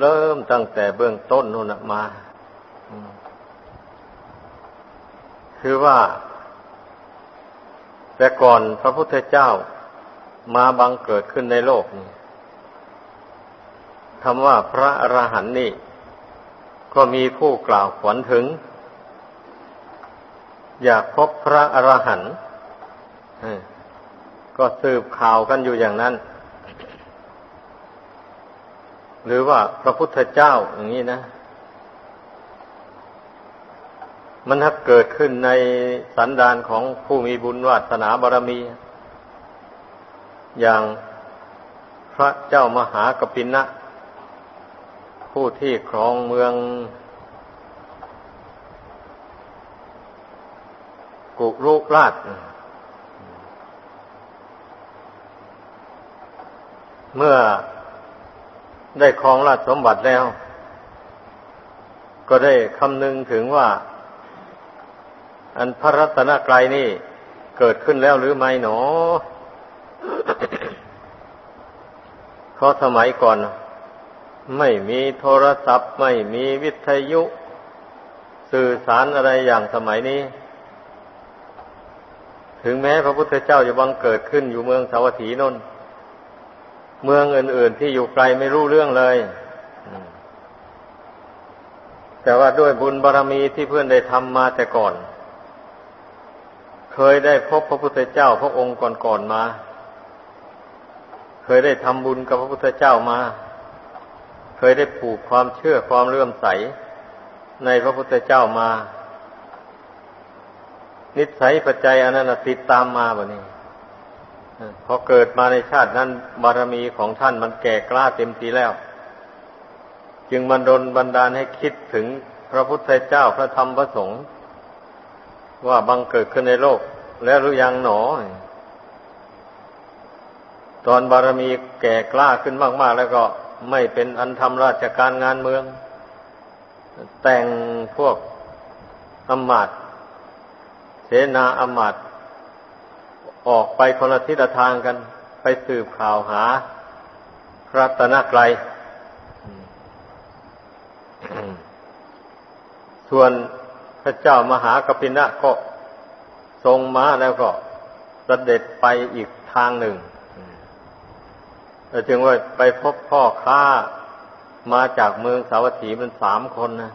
เริ่มตั้งแต่เบื้องต้นนู่นมา คือว่า แต่ก่อนพระพุทธเจ้ามาบังเกิดขึ้นในโลกคำว่าพระอรหันต์นี่ ก็มีผู้กล่าวขวัญถึง อยากพบพระอรหันต์ก็สืบข่าวกันอยู่อย่างนั้น หรือว่าพระพุทธเจ้าอย่างนี้นะ มันถ้าเกิดขึ้นในสันดานของผู้มีบุญวาสนาบารมี อย่างพระเจ้ามหากปินะ ผู้ที่ครองเมืองกุรุราช เมื่อ ได้ครองราชสมบัติแล้ว ก็ได้คำนึงถึงว่า อันพระรัตนกรัยนี่เกิดขึ้นแล้วหรือไม่หนอเพราะสมัยก่อน ไม่มีโทรศัพท์ ไม่มีวิทยุ สื่อสารอะไรอย่างสมัยนี้ ถึงแม้พระพุทธเจ้าจะบังเกิดขึ้นอยู่เมืองสาวัตถีนน เมืองอื่น ๆ ที่อยู่ไกลไม่รู้เรื่องเลย แต่ว่าด้วยบุญบารรมีที่เพื่อนได้ทำมาแต่ก่อน เคยได้พบพระพุทธเจ้าพระองค์ก่อนๆมา เคยได้ทำบุญกับพระพุทธเจ้ามา เคยได้ปลูกความเชื่อความเลื่อมใส ในพระพุทธเจ้ามา นิสัยปัจจัยอันนั้นติดตามมาแบบนี้ พอเกิดมาในชาตินั้นบารมีของท่านมันแก่กล้าเต็มทีแล้ว จึงมันดนบันดาลให้คิดถึงพระพุทธเจ้าพระธรรมพระสงฆ์ว่าบังเกิดขึ้นในโลก แล้วหรือยังหนอ ตอนบารมีแก่กล้าขึ้นมาก ๆ แล้วก็ไม่เป็นอันทำราชการงานเมือง แต่งพวกอมาตเสนาอมาต ออกไปคนละทิศทางกัน ไปสืบข่าวหาพระตนะไกลส่วนพระเจ้ามหากปินะก็ทรงม้าแล้วก็สเสด็จไปอีกทางหนึ่งแต่จึงว่าไปพบพ่อค้ามาจากเมืองสาวัตถีมันสามคนนะ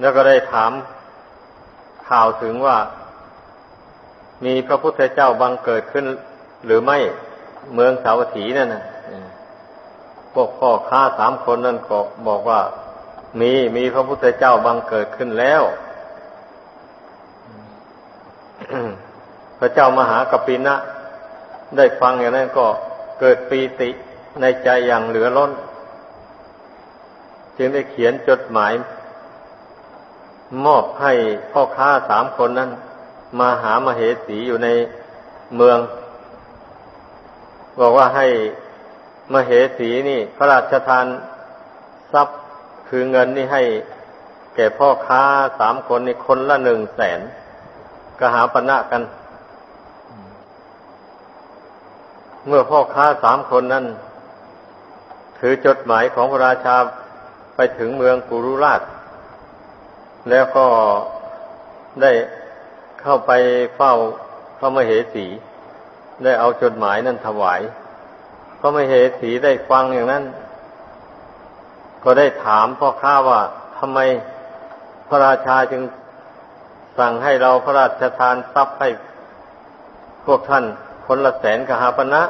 แล้วก็ได้ถามข่าวถึงว่า มีพระพุทธเจ้าบังเกิดขึ้น หรือไม่เมืองสาวัตถีนั่นนะพวกพ่อค้าสามคนนั่นก็บอกว่า มีมีพระพุทธเจ้าบังเกิดขึ้นแล้ว พระเจ้ามหากปินะ ได้ฟังอย่างนั้นก็เกิดปีติในใจอย่างเหลือล้น จึงได้เขียนจดหมาย มอบให้พ่อค้าสามคนนั้น มาหามเหสีอยู่ในเมือง บอกว่าให้มเหสีนี่ พระราชทานทรัพย์คือเงินนี่ให้แก่พ่อค้าสามคนนี่คนละหนึ่งแสนก็หาปณะกัน เมื่อพ่อค้าสามคนนั้น ถือจดหมายของพระราชาไปถึงเมืองกุรุราช แล้วก็ได้ เข้าไปเฝ้าพระมเหสี ได้เอาจดหมายนั้นถวายพระมเหสีได้ฟังอย่างนั้น ก็ได้ถามพ่อค้าว่าทำไมพระราชาจึงสั่งให้เราพระราชทานทรัพย์ให้พวกท่านคนละแสนกหาปณะ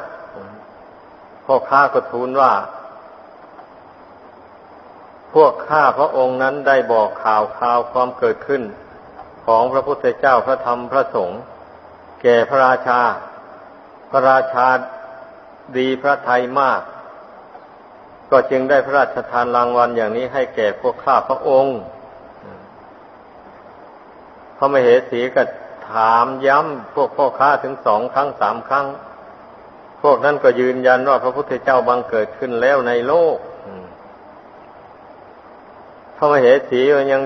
พ่อข้าก็ทูลว่า พวกข้าพระองค์นั้นได้บอกข่าวข่าวความเกิดขึ้น ของพระพุทธเจ้าพระธรรมพระสงฆ์แก่พระราชา พระราชาดีพระไทยมาก ก็จึงได้พระราชทานรางวัลอย่างนี้ให้แก่พวกข้าพระองค์ พระมเหสีก็ถามย้ำพวกพ่อค้าถึงสองครั้งสามครั้ง พวกนั้นก็ยืนยันว่าพระพุทธเจ้าบังเกิดขึ้นแล้วในโลกพระมเหสียัง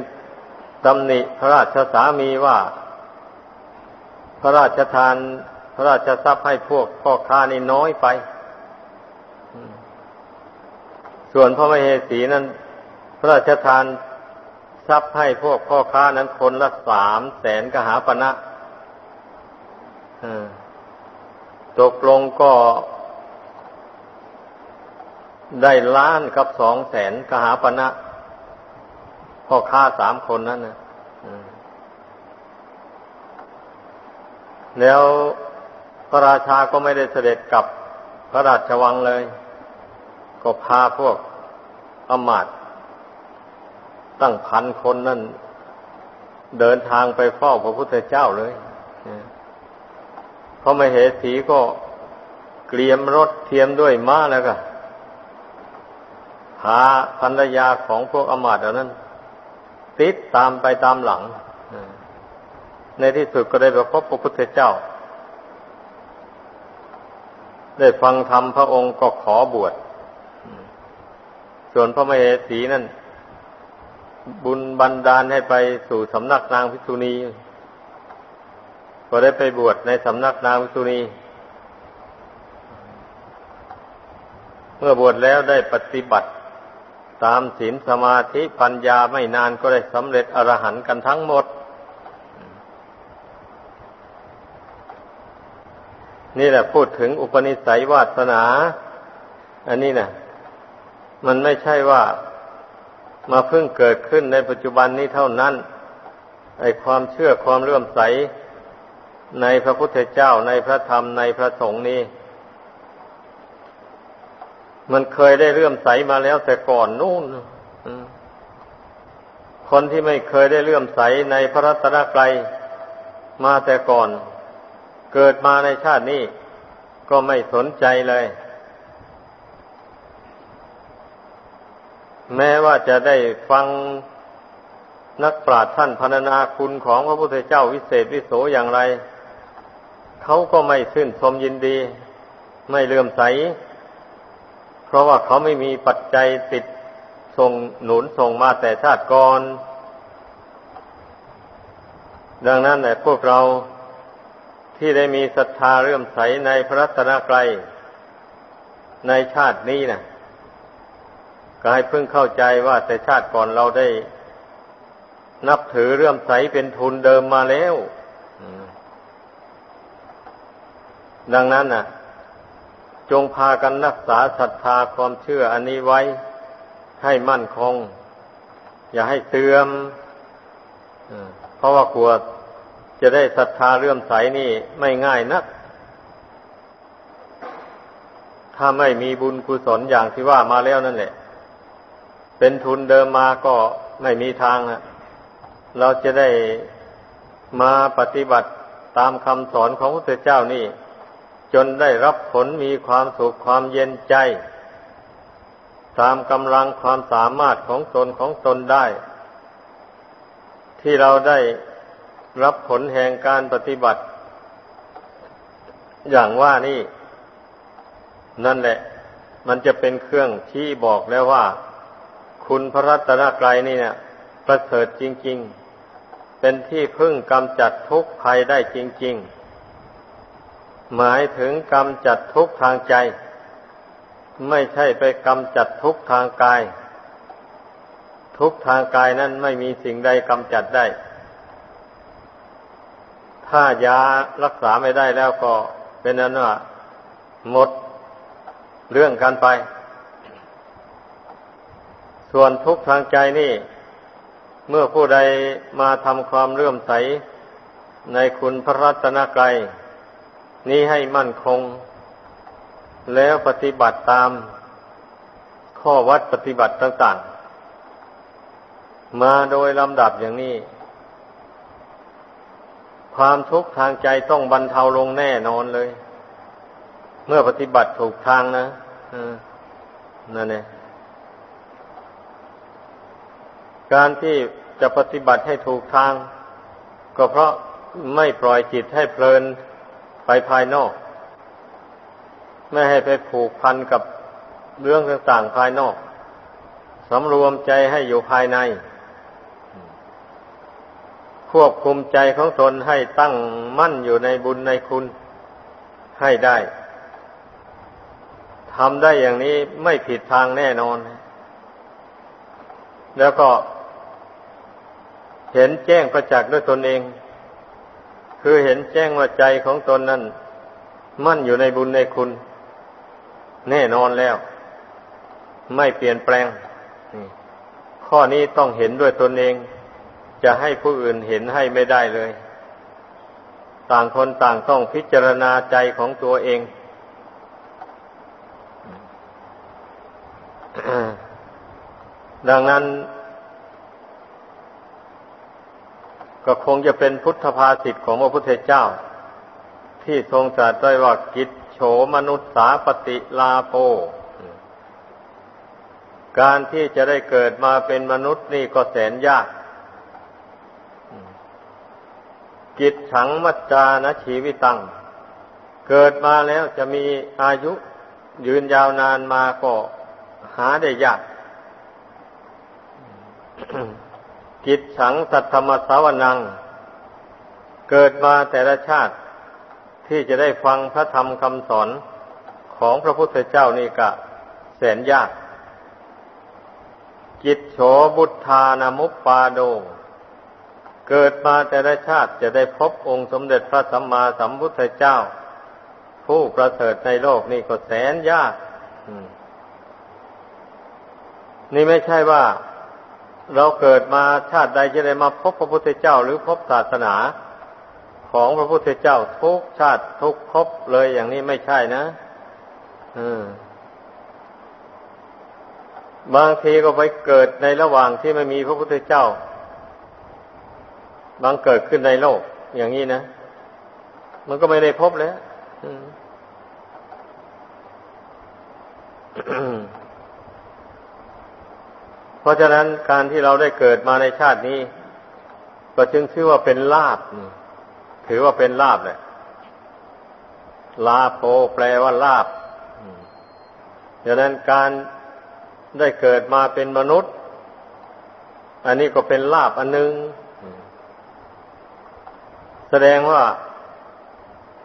ตำหนิพระราชสามีว่า พระราชทาน พระราชทรัพย์ให้พวกพ่อค้านี่น้อยไป ส่วนพระมเหสีนั้น พระราชทานทรัพย์ให้พวกพ่อค้านั้นคนละสามแสนกหาปณะตกลงก็ได้ล้านกับสองแสนกหาปณะ พ่อค้าสามคนนั้นนะแล้วพระราชาก็ไม่ได้เสด็จกลับพระราชวังเลย ก็พาพวกอมาตตั้งพันคนนั่น เดินทางไปเฝ้าพระพุทธเจ้าเลยพระมเหสีก็เกลียมรถเทียมด้วยม้าแล้วก็พาภรรยาของพวกอมาตเหล่านั้น ติดตามไปตามหลัง ในที่สุดก็ได้ไปพบพระพุทธเจ้า ได้ฟังธรรมพระองค์ก็ขอบวชส่วนพระมเหสีนั่น บุญบันดาลให้ไปสู่สำนักนางพิษุณีก็ได้ไปบวชในสำนักนางพิษุณีเมื่อบวชแล้วได้ปฏิบัติ ตามศีลสมาธิปัญญาไม่นานก็ได้สำเร็จอรหันต์กันทั้งหมด นี่แหละพูดถึงอุปนิสัยวาสนา อันนี้นะมันไม่ใช่ว่ามาเพิ่งเกิดขึ้นในปัจจุบันนี้เท่านั้น ไอความเชื่อความเลื่อมใสในพระพุทธเจ้าในพระธรรมในพระสงฆ์นี้ มันเคยได้เลื่อมใสมาแล้วแต่ก่อนนู่นคนที่ไม่เคยได้เลื่อมใสในพระรัตนกรัยมาแต่ก่อน เกิดมาในชาตินี้ก็ไม่สนใจเลย แม้ว่าจะได้ฟังนักปราชญ์ท่านพรรณนาคุณของพระพุทธเจ้าวิเศษวิโสอย่างไร เขาก็ไม่ชื่นชมยินดี ไม่เลื่อมใส เพราะว่าเขาไม่มีปัจจัยติดส่งหนุนส่งมาแต่ชาติก่อน ดังนั้นแหละพวกเราที่ได้มีศรัทธาเรื่มใสในพระรัตนกรัยในชาตินี้นะก็ให้พึ่งเข้าใจว่าแต่ชาติก่อนเราได้ นับถือเรื่มใสเป็นทุนเดิมมาแล้ว ดังนั้นน่ะ จงพากันรักษาศรัทธาความเชื่ออันนี้ไว้ให้มั่นคง อย่าให้เสื่อมเพราะว่ากลัวจะได้ศรัทธาเลื่อมใสนี่ไม่ง่ายนัก ถ้าไม่มีบุญกุศลอย่างที่ว่ามาแล้วนั่นแหละ เป็นทุนเดิมมาก็ไม่มีทางเราจะได้มาปฏิบัติตามคำสอนของพระเจ้านี่ จนได้รับผลมีความสุขความเย็นใจ ตามกำลังความสามารถของตนของตนได้ ที่เราได้รับผลแห่งการปฏิบัติ อย่างว่านี่ นั่นแหละ มันจะเป็นเครื่องชี้บอกแล้วว่า คุณพระรัตนกรัยนี่เนี่ยประเสริฐจริง ๆ เป็นที่พึ่งกำจัดทุกภัยได้จริง ๆ หมายถึงกำจัดทุกทางใจ ไม่ใช่ไปกำจัดทุกทางกาย ทุกทางกายนั้นไม่มีสิ่งใดกำจัดได้ ถ้ายารักษาไม่ได้แล้วก็เป็นนั้นว่าหมดเรื่องกันไป ส่วนทุกทางใจนี่ เมื่อผู้ใดมาทำความเลื่อมใสในคุณพระรัตนกรัย นี้ให้มั่นคง แล้วปฏิบัติตามข้อวัดปฏิบัติต่างๆ มาโดยลำดับอย่างนี้ ความทุกข์ทางใจต้องบรรเทาลงแน่นอนเลย เมื่อปฏิบัติถูกทางนะนั่นเองการที่จะปฏิบัติให้ถูกทาง ก็เพราะไม่ปล่อยจิตให้เพลิน ภายนอก ไม่ให้ไปผูกพันกับเรื่องต่างๆภายนอกสำรวมใจให้อยู่ภายใน ควบคุมใจของตนให้ตั้งมั่นอยู่ในบุญในคุณให้ได้ทำได้อย่างนี้ไม่ผิดทางแน่นอน แล้วก็เห็นแจ้งประจักษ์ด้วยตนเอง คือเห็นแจ้งว่าใจของตนนั้น มั่นอยู่ในบุญในคุณ แน่นอนแล้ว ไม่เปลี่ยนแปลง ข้อนี้ต้องเห็นด้วยตนเอง จะให้ผู้อื่นเห็นให้ไม่ได้เลย ต่างคนต่างต้องพิจารณาใจของตัวเองดังนั้น ก็คงจะเป็นพุทธภาษิตของพระพุทธเจ้า ที่ทรงตรัสไว้ว่ากิจโฉมนุษสาปฏิลาโป การที่จะได้เกิดมาเป็นมนุษย์นี่ก็แสนยาก กิจฉังมัจจานชีวิตัง เกิดมาแล้วจะมีอายุยืนยาวนานมาก็หาได้ยาก กิจฉังสัทธรรมสาวนัง เกิดมาแต่ละชาติที่จะได้ฟังพระธรรมคำสอนของพระพุทธเจ้านี่กะแสนยากกิจโฉบุทธานามุปปาโด เกิดมาแต่ละชาติจะได้พบองค์สมเด็จพระสัมมาสัมพุทธเจ้า ผู้ประเสริฐในโลกนี่ก็แสนยาก นี่ไม่ใช่ว่า เราเกิดมาชาติใดจะได้มาพบพระพุทธเจ้าหรือพบศาสนาของพระพุทธเจ้าทุกชาติทุกพบเลยอย่างนี้ไม่ใช่นะบางทีก็ไปเกิดในระหว่างที่ไม่มีพระพุทธเจ้า บางเกิดขึ้นในโลก อย่างนี้นะ มันก็ไม่ได้พบแล้ว เพราะฉะนั้นการที่เราได้เกิดมาในชาตินี้ ก็จึงชื่อว่าเป็นลาบถือว่าเป็นลาบแหละลาโปแปลว่าลาบดังนั้นการได้เกิดมาเป็นมนุษย์ อันนี้ก็เป็นลาบอันหนึ่งแสดงว่า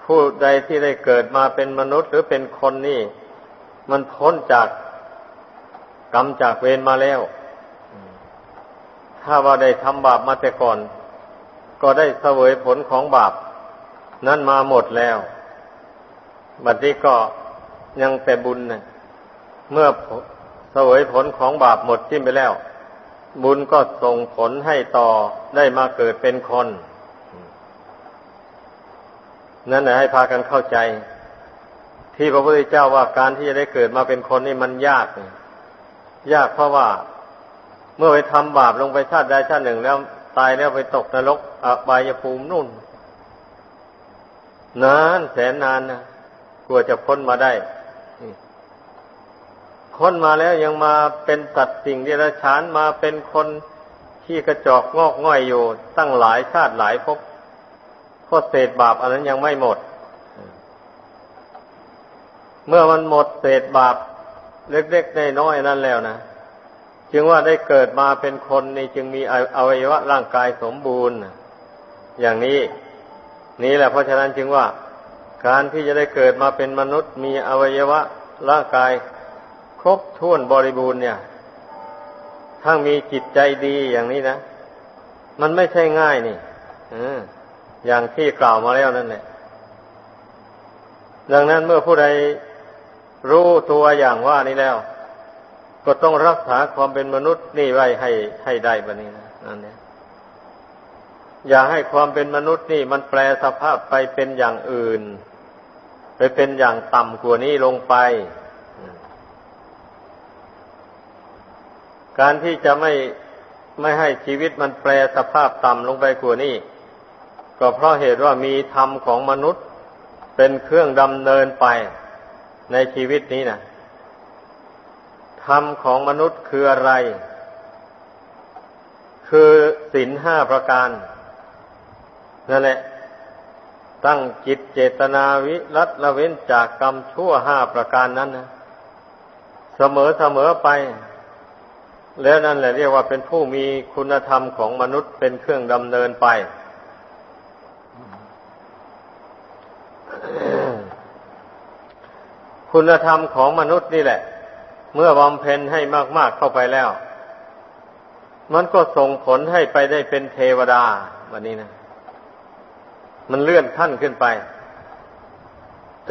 ผู้ใดที่ได้เกิดมาเป็นมนุษย์หรือเป็นคนนี่ มันพ้นจากกรรมจากเวรมาแล้ว ถ้าว่าได้ทำบาปมาแต่ก่อน ก็ได้เสวยผลของบาป นั้นมาหมดแล้วบัดนี้ก็ยังแต่บุญนะเมื่อเสวยผลของบาปหมดสิ้นไปแล้ว บุญก็ส่งผลให้ต่อได้มาเกิดเป็นคน นั่นแหละให้พากันเข้าใจ ที่พระพุทธเจ้าว่าการที่จะได้เกิดมาเป็นคนนี่มันยาก ยากเพราะว่า เมื่อไปทำบาปลงไปชาติใดชาติหนึ่งแล้ว ตายแล้วไปตกนรกอบายภูมินุ่น นานแสนนานนะกลัวจะพ้นมาได้พ้นมาแล้วยังมาเป็นสัตว์สิ่งเดรัจฉานมาเป็นคนที่กระจอกงอกง่อยอยู่ ตั้งหลายชาติหลายภพเพราะเศษบาปอันนั้นยังไม่หมด เมื่อมันหมดเศษบาปเล็กๆน้อยๆนั่นแล้วนะ จึงว่าได้เกิดมาเป็นคนนี่จึงมีอวัยวะร่างกายสมบูรณ์ อย่างนี้ นี่แหละเพราะฉะนั้นจึงว่า การที่จะได้เกิดมาเป็นมนุษย์ มีอวัยวะร่างกาย ครบถ้วนบริบูรณ์เนี่ยทั้งมีจิตใจดีอย่างนี้นะมันไม่ใช่ง่ายนี่อย่างที่กล่าวมาแล้วนั่นแหละดังนั้นเมื่อผู้ใดรู้ตัวอย่างว่านี้แล้ว ก็ต้องรักษาความเป็นมนุษย์นี่ไว้ให้ให้ได้บะนี้นะนั่นเนี่ยอย่าให้ความเป็นมนุษย์นี่ มันแปลสภาพไปเป็นอย่างอื่น ไปเป็นอย่างต่ำกว่านี้ลงไป การที่จะไม่ไม่ให้ชีวิตมันแปลสภาพต่ำลงไปกว่านี้ ก็เพราะเหตุว่ามีธรรมของมนุษย์เป็นเครื่องดำเนินไปในชีวิตนี้นะ ธรรมของมนุษย์คืออะไร คือศีลห้าประการนั่นแหละ ตั้งจิตเจตนาวิรัตละเว้นจากกรรมชั่วห้าประการนั้นนะเสมอเสมอไป แล้วนั่นแหละเรียกว่าเป็นผู้มีคุณธรรมของมนุษย์เป็นเครื่องดำเนินไปคุณธรรมของมนุษย์นี่แหละ เมื่อบำเพ็ญให้มากๆเข้าไปแล้ว มันก็ส่งผลให้ไปได้เป็นเทวดาวันนี้นะ มันเลื่อนขั้นขึ้นไป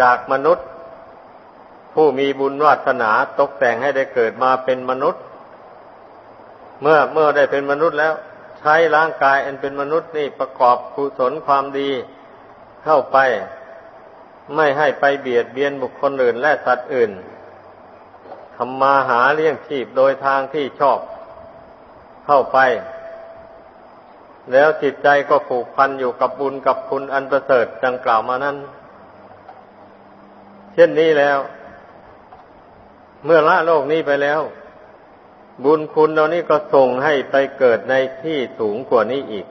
จากมนุษย์ ผู้มีบุญวาสนาตกแต่งให้ได้เกิดมาเป็นมนุษย์ เมื่อเมื่อได้เป็นมนุษย์แล้ว ใช้ร่างกายอันเป็นมนุษย์นี่ประกอบกุศลความดีเข้าไป ไม่ให้ไปเบียดเบียนบุคคลอื่นและสัตว์อื่น ทำมาหาเลี้ยงชีพโดยทางที่ชอบเข้าไป แล้วจิตใจก็ผูกพันอยู่กับบุญกับคุณอันประเสริฐดังกล่าวมานั้น เช่นนี้แล้ว เมื่อละโลกนี้ไปแล้ว บุญคุณเหล่านี้ก็ส่งให้ไปเกิดในที่สูงกว่านี้อีก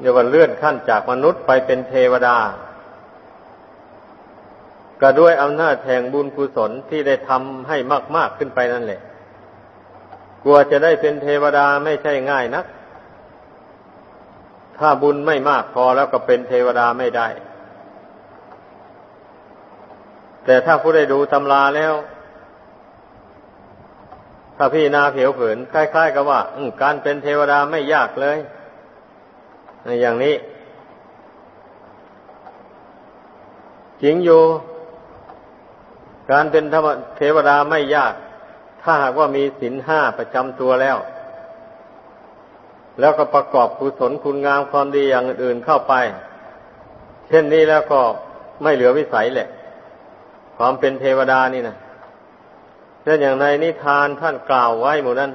เรียกว่าเลื่อนขั้นจากมนุษย์ไปเป็นเทวดา ก็ด้วยอำนาจแห่งบุญกุศลที่ได้ทำให้มากๆขึ้นไปนั่นแหละ กลัวจะได้เป็นเทวดาไม่ใช่ง่ายนัก ถ้าบุญไม่มากพอแล้วก็เป็นเทวดาไม่ได้ แต่ถ้าผู้ได้ดูตำราแล้ว ถ้าพี่นาเผียวเผินคล้ายๆ กับว่าการเป็นเทวดาไม่ยากเลย อย่างนี้จริงอยู่ การเป็นเทวดาไม่ยาก ถ้าหากว่ามีศีลห้าประจำตัวแล้ว แล้วก็ประกอบกุศลคุณงามความดีอย่างอื่นเข้าไป เช่นนี้แล้วก็ไม่เหลือวิสัยแหละ ความเป็นเทวดานี่นะเช่นอย่างในนิทานท่านกล่าวไว้หมู่นั้น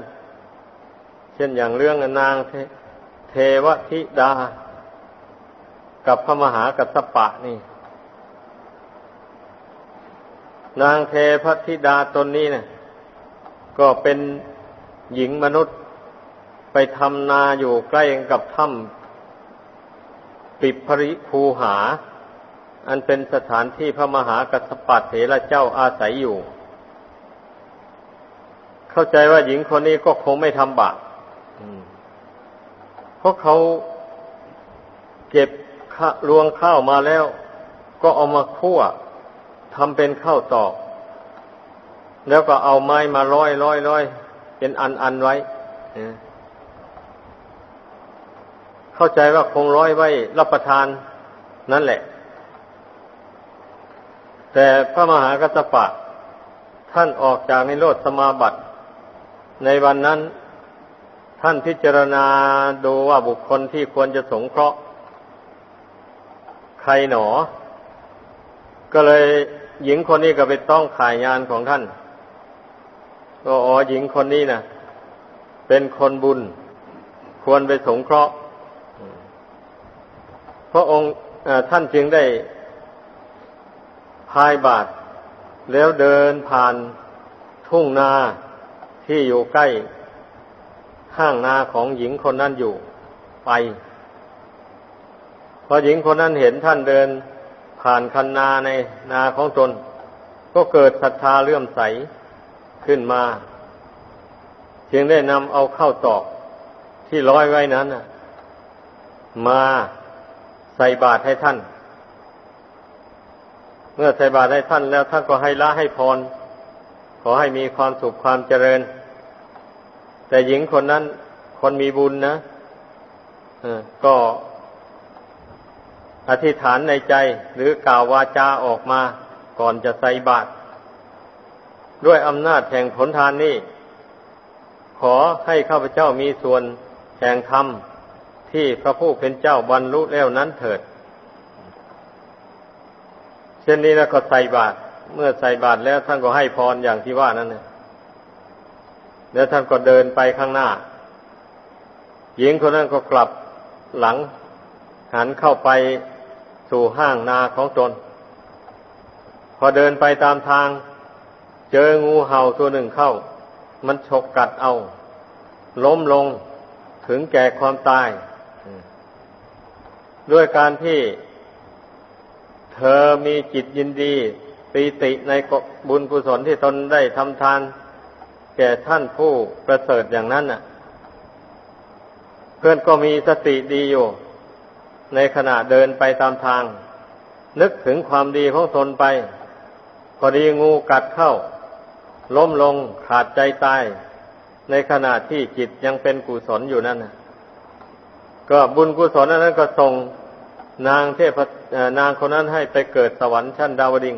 เช่นอย่างเรื่องนางเทเทวธิดา กับพระมหากัสสปะนี่ นางเทพธิดาตนนี้เนะี่ยก็เป็นหญิงมนุษย์ไปทำนาอยู่ใกล้กับถ้ำปิปริภูหา อันเป็นสถานที่พระมหากัสปัตเถระเจ้าอาศัยอยู่ เข้าใจว่าหญิงคนนี้ก็คงไม่ทำบาปเพราะเขาเก็บรวงข้าวมาแล้ว ก็เอามาคั่ว ทำเป็นข้าวตอก แล้วก็เอาไม้มาร้อยร้อยร้อยเป็นอันอันไว้เข้าใจว่าคงร้อยไว้รับประทานนั่นแหละ แต่พระมหากัสปะ ท่านออกจากในโลดสมาบัติ ในวันนั้น ท่านพิจารณาดูว่าบุคคลที่ควรจะสงเคราะห์ใครหนอ ก็เลย หญิงคนนี้ก็ไปต้องขายงานของท่านก็อ๋อหญิงคนนี้นะเป็นคนบุญ ควรไปสงเคราะห์พระองค์ท่านจึงได้พายบาท แล้วเดินผ่านทุ่งนาที่อยู่ใกล้ห้างนาของหญิงคนนั้นอยู่ไป พอหญิงคนนั้นเห็นท่านเดิน ผ่านคันนาในนาของตน ก็เกิดศรัทธาเลื่อมใสขึ้นมาเพียงได้นำเอาเข้าตอกที่ร้อยไว้นั้นมาใส่บาตรให้ท่าน เมื่อใส่บาตรให้ท่านแล้วท่านก็ให้ละให้พร ขอให้มีความสุขความเจริญ แต่หญิงคนนั้นคนมีบุญนะก็ อธิษฐานในใจหรือกล่าววาจาออกมาก่อนจะใส่บาตรด้วยอำนาจแห่งผลทานนี้ ขอให้ข้าพเจ้ามีส่วนแห่งธรรมที่พระผู้เป็นเจ้าบรรลุแล้วนั้นเถิด เช่นนี้แล้วก็ใส่บาตรเมื่อใส่บาตรแล้วท่านก็ให้พรอย่างที่ว่านั้นนะแล้วท่านก็เดินไปข้างหน้า หญิงคนนั้นก็กลับหลังหันเข้าไป สู่ห้างนาของตน พอเดินไปตามทาง เจองูเห่าตัวหนึ่งเข้า มันฉกกัดเอา ล้มลงถึงแก่ความตาย ด้วยการที่เธอมีจิตยินดีปีติในบุญกุศลที่ตนได้ทำทาน แก่ท่านผู้ประเสริฐอย่างนั้นน่ะ เพื่อนก็มีสติดีอยู่ ในขณะเดินไปตามทาง นึกถึงความดีของตนไป พอดีงูกัดเข้า ล้มลงขาดใจตาย ในขณะที่จิตยังเป็นกุศลอยู่นั่นก็บุญกุศลนั้นก็ส่งนางเทพนางคนนั้นให้ไปเกิดสวรรค์ชั้นดาวดิง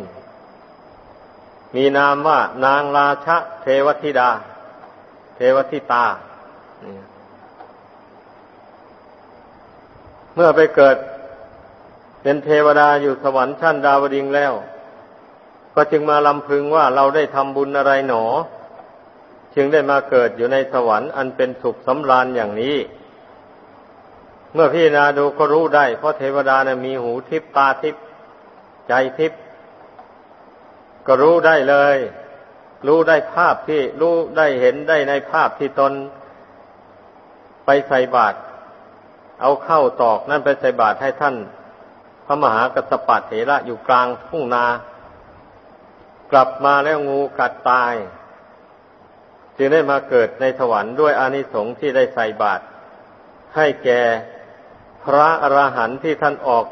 มีนามว่านางราชเทวธิดา เทวธิตาเเมื่อไปเกิดเป็นเทวดาอยู่สวรรค์ชั้นดาวดิงแล้ว ก็จึงมาลำพึงว่าเราได้ทำบุญอะไรหนอ จึงได้มาเกิดอยู่ในสวรรค์อันเป็นสุขสำราญอย่างนี้ เมื่อพี่นาดูก็รู้ได้ เพราะเทวดานะมีหูทิพตาทิพใจทิพก็รู้ได้เลย รู้ได้ภาพที่รู้ได้เห็นได้ในภาพที่ตนไปใส่บาตร เอาเข้าตอกนั่นไปใส่บาตรให้ท่าน พระมหากัสปะเถระอยู่กลางทุ่งนา กลับมาแล้วงูกัดตาย จึงได้มาเกิดในสวรรค์ด้วยอานิสงส์ที่ได้ใส่บาตรให้แก่พระอรหันต์ที่ท่านออก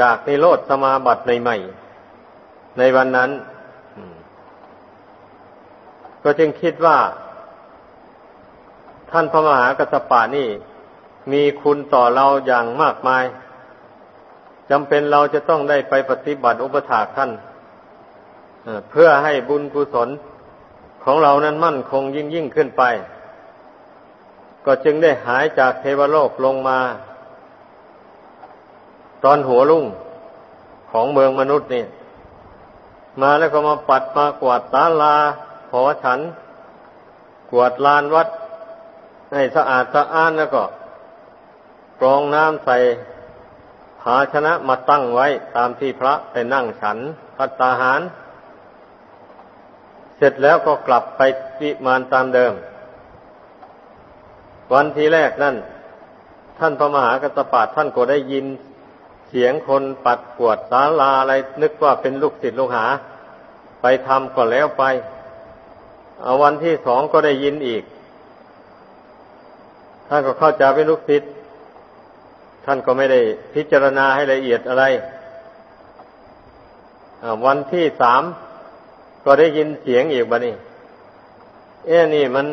จากนิโรธสมาบัติในใหม่ ในวันนั้น ก็จึงคิดว่า ท่านพระมหากัสปะนี่ มีคุณต่อเราอย่างมากมายจำเป็นเราจะต้องได้ไปปฏิบัติอุปถากท่านเพื่อให้บุญกุศลของเรานั้นมั่นคงยิ่งยิ่งขึ้นไป ก็จึงได้หายจากเทวโลกลงมา ตอนหัวลุ่งของเมืองมนุษย์นี่มาแล้วก็มาปัดมากวาดศาลาหอฉัน กวาดลานวัด ให้สะอาดสะอ้านแล้วก็ รองน้ำใส่ภาชนะมาตั้งไว้ตามที่พระไปนั่งฉันพัตตาหาร เสร็จแล้วก็กลับไปวิมานตามเดิม วันที่แรกนั่น ท่านพระมหากัสปะท่านก็ได้ยินเสียงคนปัดกวดศาลาอะไรนึกว่าเป็นลูกศิษย์ลูกหา ไปทำก็แล้วไปวันที่สองก็ได้ยินอีก ท่านก็เข้าใจเป็นลูกศิษย์ ท่านก็ไม่ได้พิจารณาให้ละเอียดอะไร วันที่สามก็ได้ยินเสียงอีกบ้านี่ เอ๊นี่มัน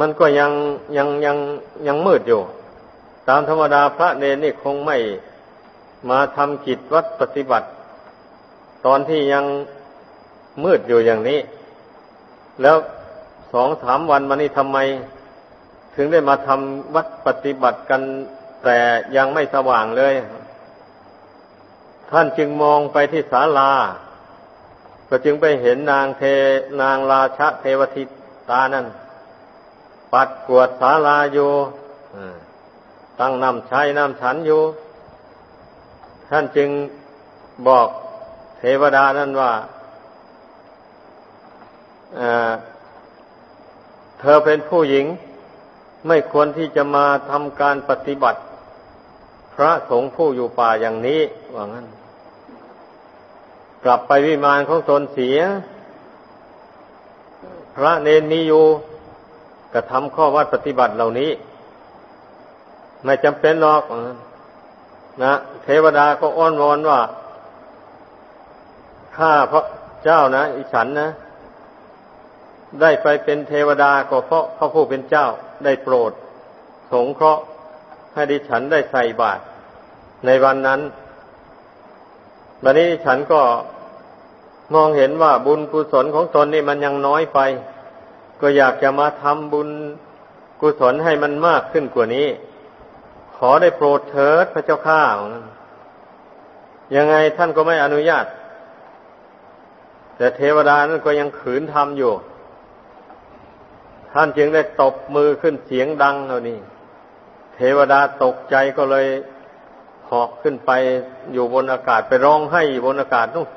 มันก็ยังยังยังยังมืดอยู่ ตามธรรมดาพระเนรนี่คงไม่มาทำกิจวัดปฏิบัติ ตอนที่ยังมืดอยู่อย่างนี้ แล้วสองสามวันมานี้ทำไม ถึงได้มาทำวัดปฏิบัติกันแต่ยังไม่สว่างเลย ท่านจึงมองไปที่ศาลา ก็จึงไปเห็นนางเทนางราชเทวทิตานั่น ปัดกวดศาลาอยู่ตั้งน้ำใช้น้ำฉันอยู่ ท่านจึงบอกเทวดานั่นว่าเธอเป็นผู้หญิง ไม่ควรที่จะมาทำการปฏิบัติ พระสงฆ์ผู้อยู่ป่าอย่างนี้ว่างั้น กลับไปวิมานของตนเสีย พระเนนมีอยู่กระทำข้อวัดปฏิบัติเหล่านี้ ไม่จำเป็นหรอกนะเทวดาก็อ้อนวอนว่าข้าพระเจ้านะ อิฉันนะ ได้ไปเป็นเทวดาก็เพราะพระผู้เป็นเจ้า ได้โปรด สงเคราะห์ให้ดิฉันได้ใส่บาตรในวันนั้นวันนี้ฉันก็มองเห็นว่าบุญกุศลของตนนี่มันยังน้อยไป ก็อยากจะมาทำบุญกุศลให้มันมากขึ้นกว่านี้ ขอได้โปรดเถิดพระเจ้าข้ายังไงท่านก็ไม่อนุญาต แต่เทวดานั้นก็ยังขืนทำอยู่ ท่านจึงได้ตบมือขึ้นเสียงดังเอานี่เทวดาตกใจก็เลยหอกขึ้นไปอยู่บนอากาศไปร้องให้บนอากาศนู่น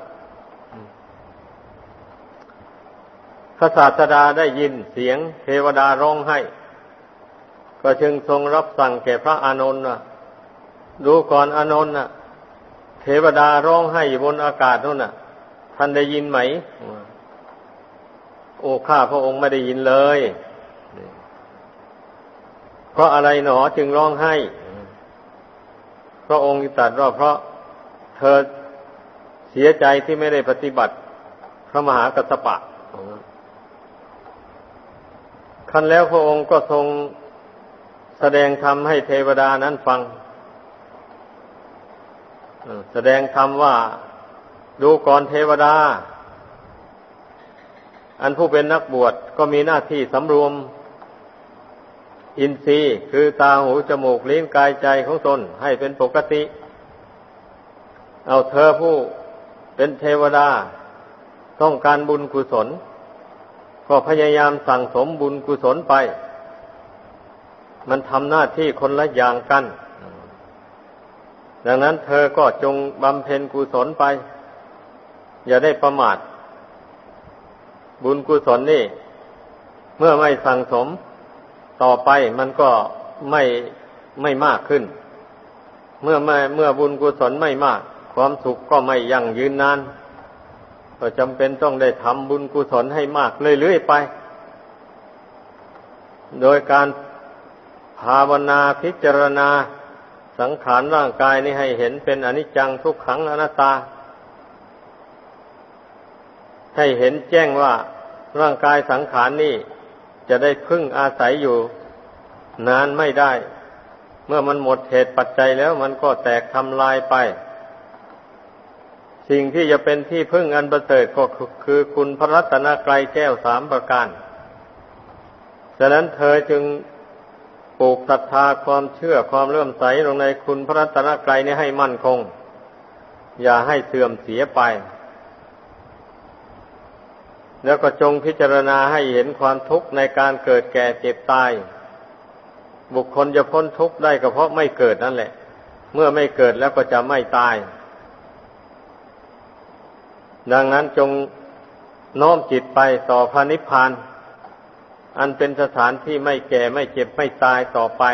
พระศาสดาได้ยินเสียงเทวดาร้องให้ ก็จึงทรงรับสั่งแก่พระอานนท์ว่าดูก่อนอานนท์น่ะเทวดาร้องให้บนอากาศนู่นน่ะ ท่านได้ยินไหม โอ้ข้าพระองค์ไม่ได้ยินเลย ราะอะไรหนอจึงร้องให้ พระองค์ตรัสว่าเพราะเธอเสียใจที่ไม่ได้ปฏิบัติพระมหากัสสปะคันแล้วพระองค์ก็ทรงแสดงธรรมให้เทวดานั้นฟัง แสดงธรรมว่าดูก่อนเทวดา อันผู้เป็นนักบวชก็มีหน้าที่สำรวม อินทรีย์คือตาหูจมูกลิ้นกายใจของตนให้เป็นปกติ เอาเธอผู้เป็นเทวดา ต้องการบุญกุศล ก็พยายามสั่งสมบุญกุศลไป มันทำหน้าที่คนละอย่างกัน ดังนั้นเธอก็จงบำเพ็ญกุศลไป อย่าได้ประมาท บุญกุศลนี่ เมื่อไม่สั่งสม ต่อไปมันก็ไม่ไม่มากขึ้น เมื่อไม่เมื่อบุญกุศลไม่มาก ความสุขก็ไม่ยั่งยืนนาน ก็จำเป็นต้องได้ทำบุญกุศลให้มากเรื่อยๆไป โดยการภาวนาพิจารณาสังขารร่างกายนี้ให้เห็นเป็นอนิจจังทุกขังอนัตตา ให้เห็นแจ้งว่าร่างกายสังขารนี้ จะได้พึ่งอาศัยอยู่ นานไม่ได้ เมื่อมันหมดเหตุปัจจัยแล้วมันก็แตกทำลายไป สิ่งที่จะเป็นที่พึ่งอันประเสริฐก็คือคุณพระรัตนกรัยแก้วสามประการ ฉะนั้นเธอจึงปลูกศรัทธาความเชื่อความเลื่อมใสลงในคุณพระรัตนกรัยนี้ให้มั่นคง อย่าให้เสื่อมเสียไป แล้วก็จงพิจารณาให้เห็นความทุกข์ในการเกิดแก่เจ็บตาย บุคคลจะพ้นทุกข์ได้ก็เพราะไม่เกิดนั่นแหละ เมื่อไม่เกิดแล้วก็จะไม่ตาย ดังนั้นจงน้อมจิตไปต่อพระนิพพาน อันเป็นสถานที่ไม่แก่ไม่เจ็บไม่ตายต่อไป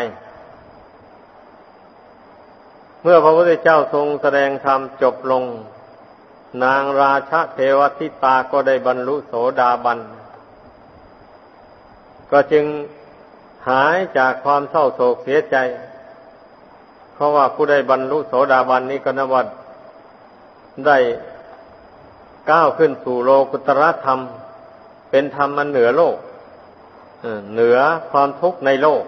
เมื่อพระพุทธเจ้าทรงแสดงธรรมจบลง นางราชเทวทิตาก็ได้บรรลุโสดาบัน ก็จึงหายจากความเศร้าโศกเสียใจ เพราะว่าผู้ได้บรรลุโสดาบันนี้ก็นวัดได้ก้าวขึ้นสู่โลกุตรธรรม เป็นธรรมมันเหนือโลกเหนือความทุกข์ในโลก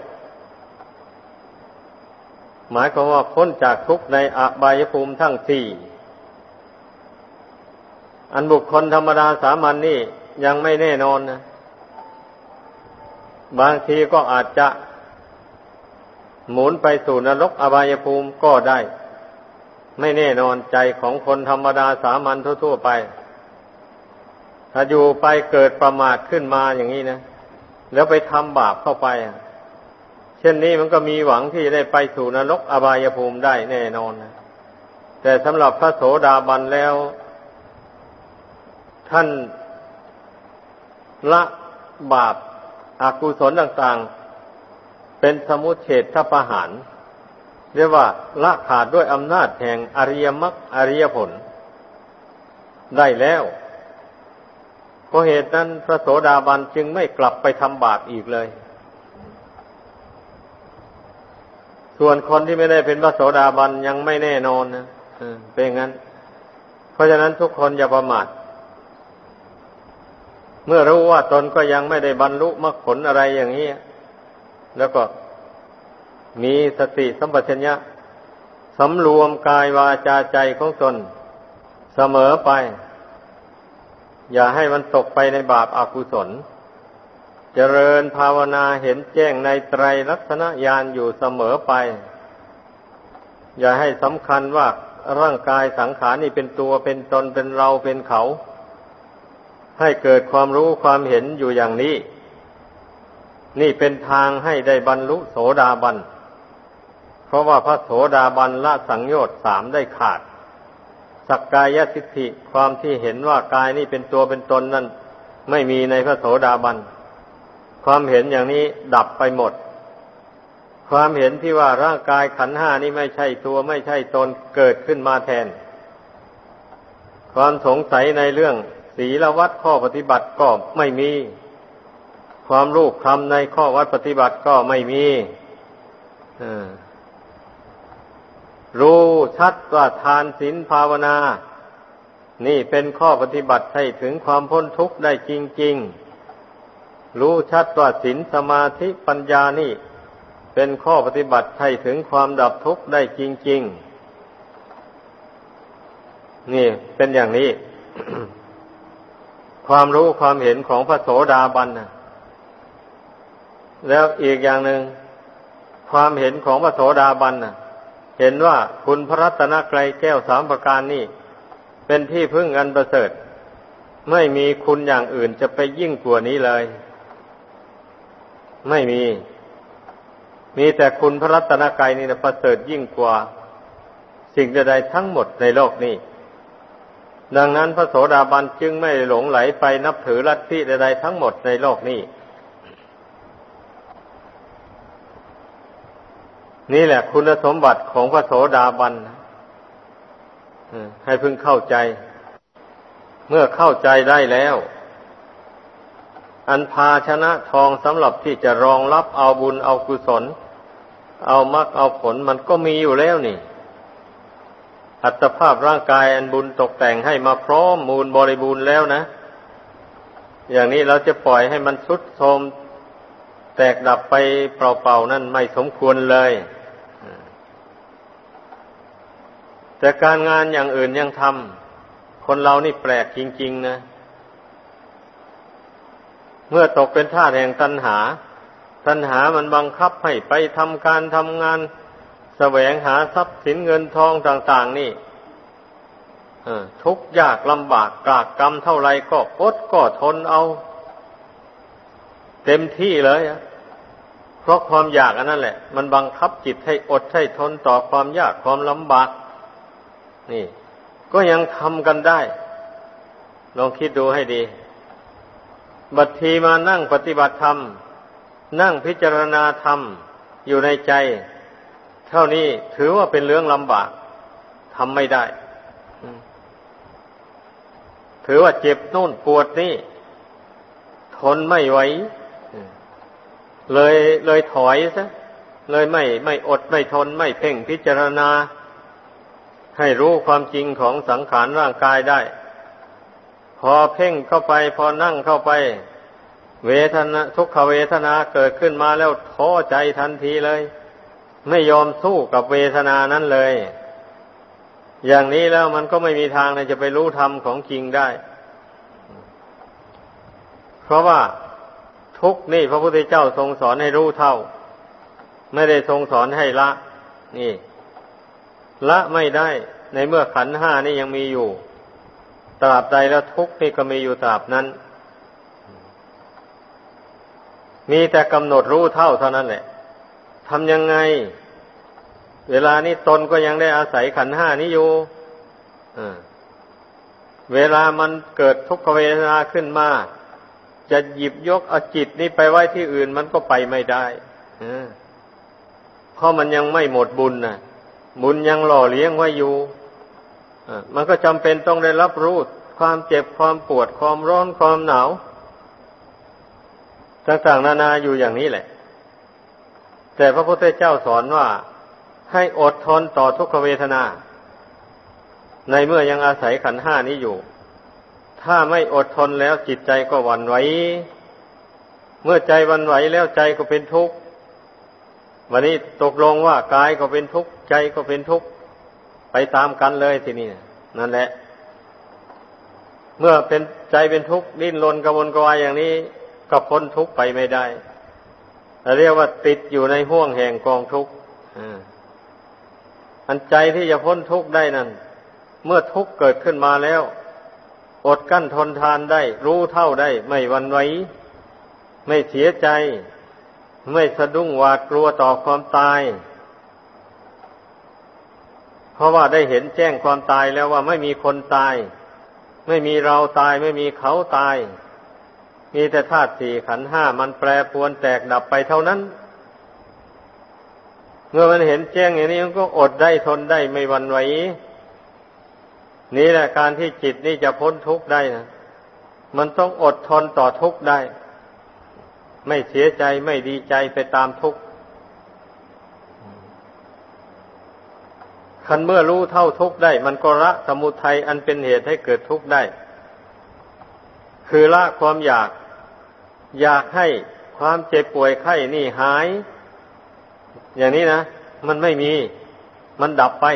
หมายความว่าพ้นจากทุกข์ในอบายภูมิทั้งสี่ อันบุคคลธรรมดาสามัญนนี่ยังไม่แน่นอนนะ บางทีก็อาจจะหมุนไปสู่นรกอบายภูมิก็ได้ ไม่แน่นอนใจของคนธรรมดาสามัญทั่วๆไป ถ้าอยู่ไปเกิดประมาทขึ้นมาอย่างนี้นะ แล้วไปทำบาปเข้าไปเช่นนี้มันก็มีหวังที่จะได้ไปสู่นรกอบายภูมิได้แน่นอนนะแต่สำหรับพระโสดาบันแล้ว ท่านละบาปอากุศลต่างๆ เป็นสมุเฉทประหาร เรียกว่าละขาดด้วยอำนาจแห่งอริยมรรคอริยผล ได้แล้วเพราะเหตุนั้นพระโสดาบันจึงไม่กลับไปทำบาปอีกเลย ส่วนคนที่ไม่ได้เป็นพระโสดาบันยังไม่แน่นอนนะเป็นงั้น เพราะฉะนั้นทุกคนอย่าประมาท เมื่อรู้ว่าตนก็ยังไม่ได้บรรลุมรรคผลอะไรอย่างนี้ แล้วก็มีสติสัมปชัญญะสำรวมกายวาจาใจของตนเสมอไป อย่าให้มันตกไปในบาปอากุศล เจริญภาวนาเห็นแจ้งในไตรลักษณญาณอยู่เสมอไป อย่าให้สำคัญว่าร่างกายสังขารนี่เป็นตัวเป็นตนเป็นเราเป็นเขา ให้เกิดความรู้ความเห็นอยู่อย่างนี้ นี่เป็นทางให้ได้บรรลุโสดาบัน เพราะว่าพระโสดาบันละสังโยชน์สามได้ขาด สักกายทิฏฐิความที่เห็นว่ากายนี่เป็นตัวเป็นตนนั่นไม่มีในพระโสดาบัน ความเห็นอย่างนี้ดับไปหมด ความเห็นที่ว่าร่างกายขันห้านี้ไม่ใช่ตัวไม่ใช่ตนเกิดขึ้นมาแทน ความสงสัยในเรื่อง ศีลวัดข้อปฏิบัติก็ไม่มี ความรู้คำในข้อวัดปฏิบัติก็ไม่มีรู้ชัดว่าทานศีลภาวนา นี่เป็นข้อปฏิบัติให้ถึงความพ้นทุกข์ได้จริง ๆ รู้ชัดว่าศีลสมาธิปัญญานี่ เป็นข้อปฏิบัติให้ถึงความดับทุกข์ได้จริง ๆ นี่เป็นอย่างนี้ ความรู้ความเห็นของพระโสดาบันนะแล้วอีกอย่างหนึ่งความเห็นของพระโสดาบันนะเห็นว่าคุณพระรัตนกรัยแก้วสามประการนี่เป็นที่พึ่งอันประเสริฐ ไม่มีคุณอย่างอื่นจะไปยิ่งกว่านี้เลย ไม่มี มีแต่คุณพระรัตนกรัยนี่นะประเสริฐยิ่งกว่า สิ่งใดๆทั้งหมดในโลกนี้ ดังนั้นพระโสดาบันจึงไม่หลงไหลไปนับถือลัทธิใดๆทั้งหมดในโลกนี้ นี่แหละคุณสมบัติของพระโสดาบันให้พึงเข้าใจ เมื่อเข้าใจได้แล้ว อันภาชนะทองสำหรับที่จะรองรับเอาบุญเอากุศล เอามรรคเอาผลมันก็มีอยู่แล้วนี่ อัตภาพร่างกายอันบุญตกแต่งให้มาพร้อมมูลบริบูรณ์แล้วนะ อย่างนี้เราจะปล่อยให้มันสุดโทมแตกดับไปเปล่าๆนั่นไม่สมควรเลย แต่การงานอย่างอื่นยังทำคนเรานี่แปลกจริง ๆ นะ เมื่อตกเป็นท่าแห่งตัณหา ตัณหามันบังคับให้ไปทำการทำงาน แสวงหาทรัพย์สินเงินทองต่าง ๆ นี่ทุกยากลำบากกากกรรมเท่าไรก็อดก็ทนเอา เต็มที่เลยเพราะความอยากอันนั้นแหละ มันบังคับจิตให้อดให้ทนต่อความยากความลำบาก นี่ ก็ยังทำกันได้ ลองคิดดูให้ดี บัดทีมานั่งปฏิบัติธรรม นั่งพิจารณาธรรมอยู่ในใจ เท่านี้ถือว่าเป็นเรื่องลำบากทำไม่ได้ ถือว่าเจ็บนู่นปวดนี่ ทนไม่ไหวเลยเลยถอยซะเลยไม่ไม่อดไม่ทนไม่เพ่งพิจารณา ให้รู้ความจริงของสังขารร่างกายได้ พอเพ่งเข้าไป พอนั่งเข้าไป เวทนาทุกขเวทนาเกิดขึ้นมาแล้วท้อใจทันทีเลย ไม่ยอมสู้กับเวทนานั้นเลย อย่างนี้แล้วมันก็ไม่มีทางเลยจะไปรู้ธรรมของจริงได้ เพราะว่าทุกนี่พระพุทธเจ้าทรงสอนให้รู้เท่า ไม่ได้ทรงสอนให้ละ นี่ ละไม่ได้ในเมื่อขันห้านี่ยังมีอยู่ตราบใดแล้วทุกนี่ก็มีอยู่ตราบนั้น มีแต่กำหนดรู้เท่าเท่านั้นแหละ ทำยังไง เวลานี้ตนก็ยังได้อาศัยขันห้านี้อยู่เวลามันเกิดทุกขเวทนาขึ้นมา จะหยิบยกอาจิตนี้ไปไว้ที่อื่นมันก็ไปไม่ได้เพราะมันยังไม่หมดบุญนะบุญยังหล่อเลี้ยงไว้อยู่มันก็จำเป็นต้องได้รับรู้ความเจ็บความปวดความร้อนความหนาวต่างๆนานาอยู่อย่างนี้แหละ แต่พระพุทธเจ้าสอนว่าให้อดทนต่อทุกขเวทนา ในเมื่อยังอาศัยขันห้านี้อยู่ ถ้าไม่อดทนแล้วจิตใจก็หวั่นไหว เมื่อใจวันไหวแล้วใจก็เป็นทุกข์ วันนี้ตกลงว่ากายก็เป็นทุกข์ ใจก็เป็นทุกข์ ไปตามกันเลยทีนี้นั่นแหละ เมื่อเป็นใจเป็นทุกข์ดิ้นรนกระวนกระวายอย่างนี้ ก็พ้นทุกข์ไปไม่ได้ เรียกว่าติดอยู่ในห่วงแห่งกองทุกข์อันใจที่จะพ้นทุกข์ได้นั้น เมื่อทุกข์เกิดขึ้นมาแล้ว อดกั้นทนทานได้ รู้เท่าได้ ไม่วันไหวไม่เสียใจ ไม่สะดุ้งหวาดกลัวต่อความตาย เพราะว่าได้เห็นแจ้งความตายแล้วว่าไม่มีคนตาย ไม่มีเราตาย ไม่มีเขาตาย มีแต่ธาตุสี่ขันห้ามันแปรปวนแตกดับไปเท่านั้น เมื่อมันเห็นแจ้งอย่างนี้มันก็อดได้ทนได้ไม่วันไหวนี่แหละการที่จิตนี่จะพ้นทุกข์ได้นะมันต้องอดทนต่อทุกข์ได้ ไม่เสียใจไม่ดีใจไปตามทุกข์ขคันเมื่อรู้เท่าทุกข์ได้ มันก็ละสมุทัยอันเป็นเหตุให้เกิดทุกข์ได้ คือละความอยาก อยากให้ความเจ็บป่วยไข้นี่หาย อย่างนี้นะ มันไม่มีมันดับไป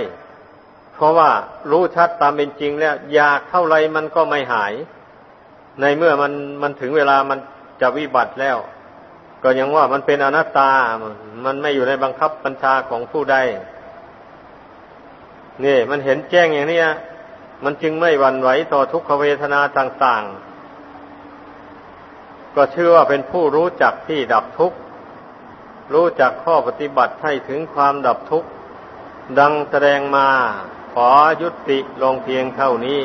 เพราะว่ารู้ชัดตามเป็นจริงแล้ว อยากเท่าไรมันก็ไม่หาย ในเมื่อมันมันถึงเวลามันจะวิบัติแล้ว ก็ยังว่ามันเป็นอนัตตา มันไม่อยู่ในบังคับบัญชาของผู้ใดนี่ มันเห็นแจ้งอย่างนี้มันจึงไม่หวั่นไหวต่อทุกขเวทนาต่าง ๆ ก็ชื่อว่าเป็นผู้รู้จักที่ดับทุกข์ รู้จักข้อปฏิบัติให้ถึงความดับทุกข์ ดังแสดงมาขอยุติลงเพียงเท่านี้